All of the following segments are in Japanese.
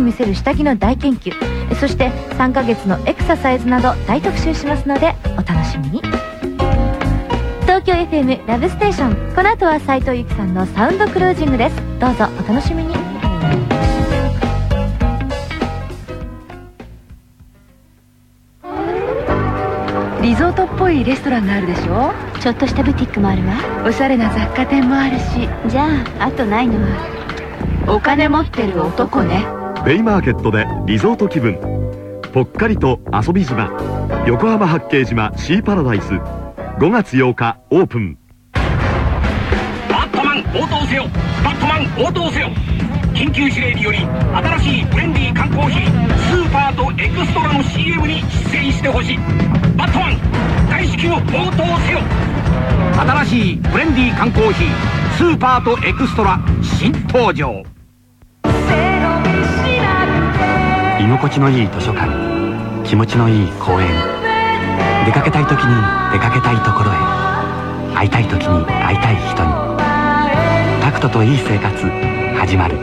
く見せる下着の大研究そして3ヶ月のエクササイズなど大特集しますのでお楽しみに。東京 FM ラブステーションこの後は斉藤由貴さんのサウンドクルージングです。どうぞお楽しみに。リゾートっぽいレストランがあるでしょ？ちょっとしたブティックもあるわ。おしゃれな雑貨店もあるし。じゃああとないのは？お金持ってる男ねベイマーケットでリゾート気分。ぽっかりと遊び島。横浜八景島シーパラダイス。5月8日オープン。バットマン応答せよ。バットマン応答せよ。緊急指令により新しいブレンディー缶コーヒースーパーとエクストラの CM に出演してほしい。バットマン大至急応答せよ。新しいブレンディー缶コーヒースーパーとエクストラ新登場。居心地のいい図書館気持ちのいい公園出かけたい時に出かけたいところへ。会いたい時に会いたい人に。タクトといい生活始まる。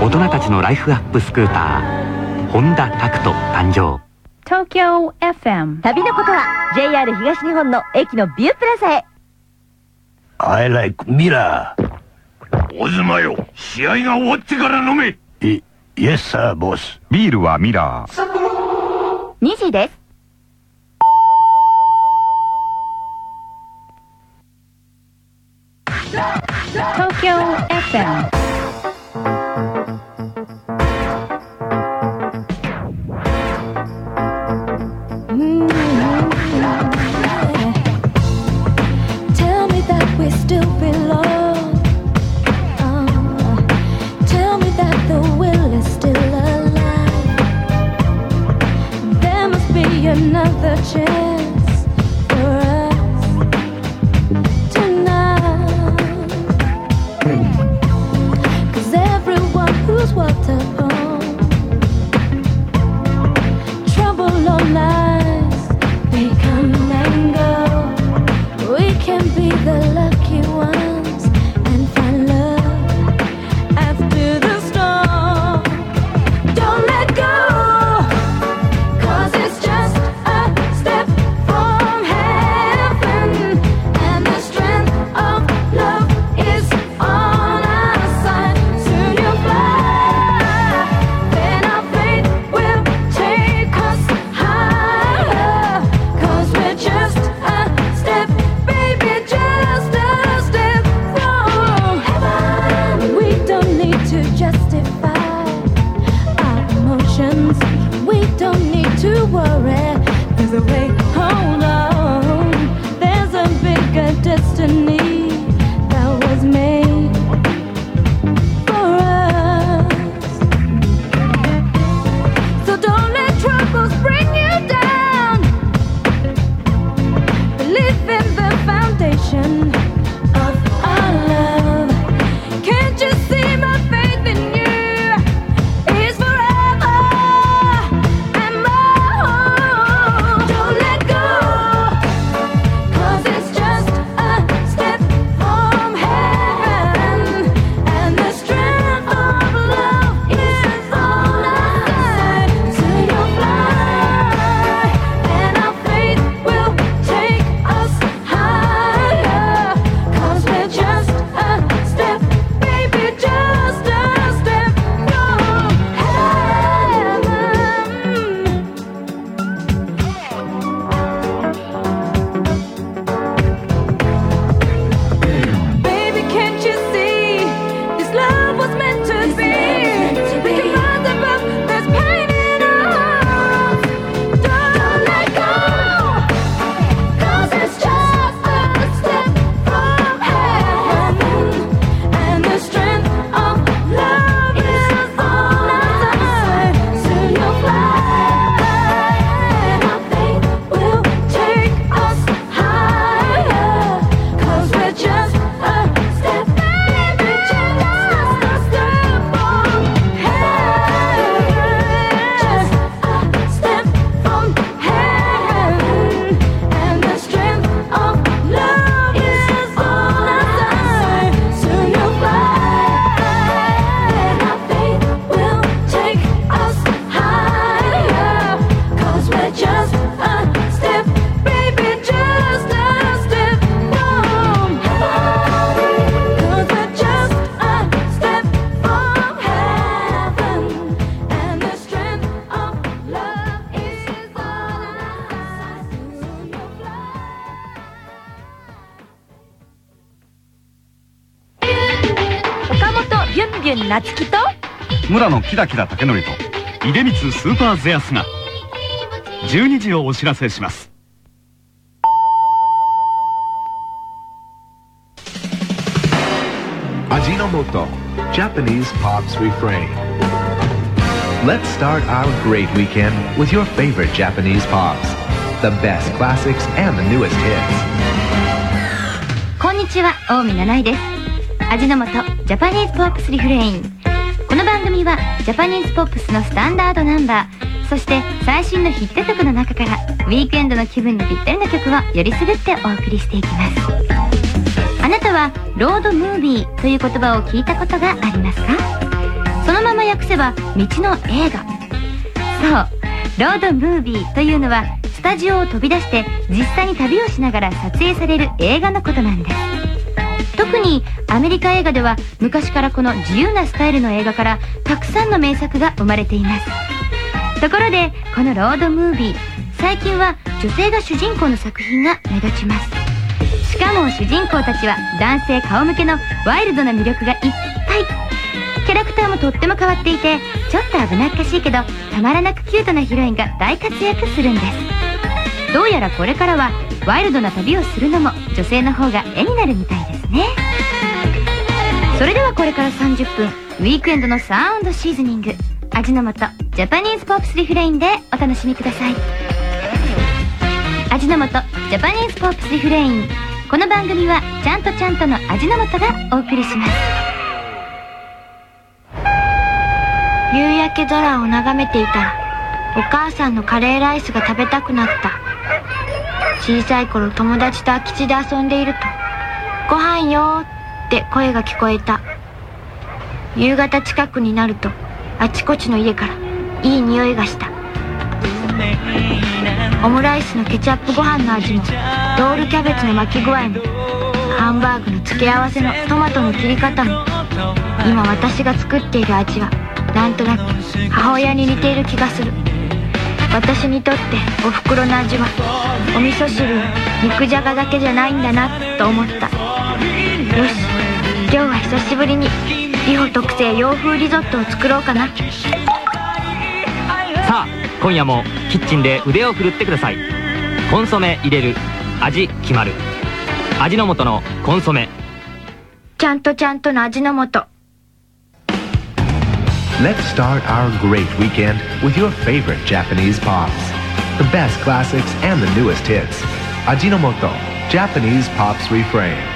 大人たちのライフアップスクーターホンダタクト誕生。東京 FM 旅のことは JR 東日本の駅のビュープラザへ。I like ミラ大妻よ試合が終わってから飲めー。い、Yes, sir, ボス。ビールはミラー。2時です東京 FM to worry. There's a way, hold on. There's a bigger destiny 夏樹と村野キラキラ竹則と出光スーパーゼアスが12時をお知らせします味の素 Japanese Pops Refrain Let's start our great weekend with your favorite Japanese pops The best classics and the newest hits こんにちは大見七井です味の素ジャパニーズポップスリフレイン。この番組はジャパニーズポップスのスタンダードナンバーそして最新のヒット曲の中からウィークエンドの気分にぴったりな曲をよりすぐってお送りしていきます。あなたはロードムービーという言葉を聞いたことがありますか？そのまま訳せば道の映画。そうロードムービーというのはスタジオを飛び出して実際に旅をしながら撮影される映画のことなんです。特にアメリカ映画では昔からこの自由なスタイルの映画からたくさんの名作が生まれています。ところでこのロードムービー最近は女性が主人公の作品が目立ちます。しかも主人公たちは男性顔向けのワイルドな魅力がいっぱい。キャラクターもとっても変わっていてちょっと危なっかしいけどたまらなくキュートなヒロインが大活躍するんです。どうやらこれからはワイルドな旅をするのも女性の方が絵になるみたいです。ね。それではこれから30分ウィークエンドのサウンドシーズニング味の素ジャパニーズポップスリフレインでお楽しみください。味の素ジャパニーズポップスリフレイン。この番組はちゃんとちゃんとの味の素がお送りします。夕焼け空を眺めていたらお母さんのカレーライスが食べたくなった。小さい頃友達と空き地で遊んでいると「ご飯よ」って声が聞こえた。夕方近くになるとあちこちの家からいい匂いがした。オムライスのケチャップご飯の味もロールキャベツの巻き具合もハンバーグの付け合わせのトマトの切り方も今私が作っている味はなんとなく母親に似ている気がする。私にとっておふくろの味はお味噌汁肉じゃがだけじゃないんだなと思った。久しぶりにリホ特製洋風リゾットを作ろうかなさあ今夜もキッチンで腕を振るってくださいコンソメ入れる味決まる味の素のコンソメちゃんとちゃんとの味の素 Let's start our great weekend with your favorite Japanese pops. The best classics and the newest hits. Ajinomoto, Japanese Pops Refrain.